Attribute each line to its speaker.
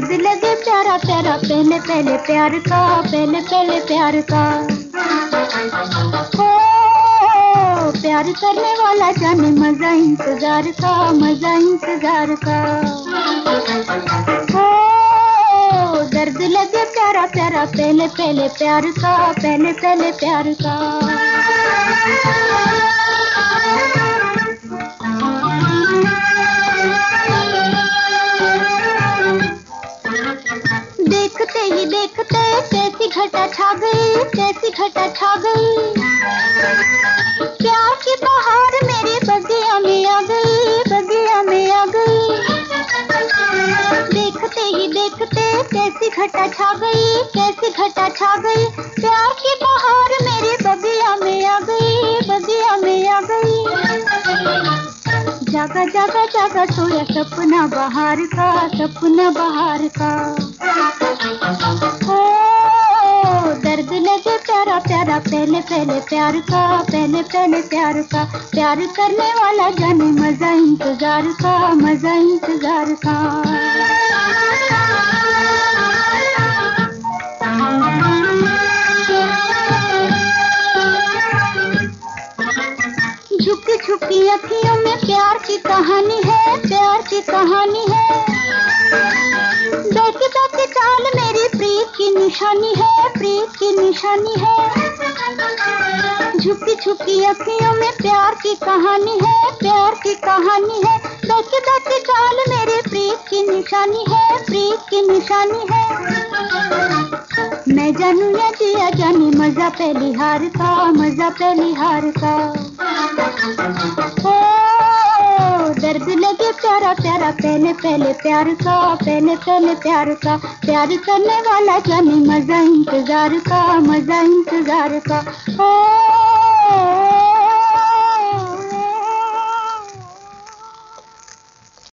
Speaker 1: पहले पहले प्यार का, पहले पहले प्यार का। प्यार करने वाला जाने, मज़ा इंतज़ार का, मज़ा इंतज़ार का। हो दर्द लगे प्यारा प्यारा, पहले पहले प्यार का, पहले पहले प्यार का। घटा छा गई कैसी घटा छा गई। प्यार की बहार मेरी बगिया में आ गई, बगिया में आ गई। देखते ही देखते कैसी घटा छा गई कैसी घटा छा गई। प्यार की बहार मेरी बगिया में आ गई, बगिया में आ गई। जागा जागा जागा सोया सपना बहार का, सपना बहार का। पहले पहले प्यार का, पहले पहले प्यार का। प्यार करने वाला जाने, मज़ा, इंतज़ार का, मज़ा, इंतज़ार का। झुकी झुकी अखियों में प्यार की कहानी है, प्यार की कहानी है। निशानी है, प्रीत की निशानी है। झुकी झुकी अखियों में प्यार की कहानी है, प्यार की कहानी है। देखी देखी चाल मेरे प्रीत की निशानी है, प्रीत की निशानी है। मैं जानू या जिया जानी, मज़ा पहली हार का मज़ा पहली हार का प्यारा पहले पहले प्यार का पहले पहले प्यार का प्यार करने वाला जाने, मज़ा इंतज़ार का मज़ा इंतज़ार का ओ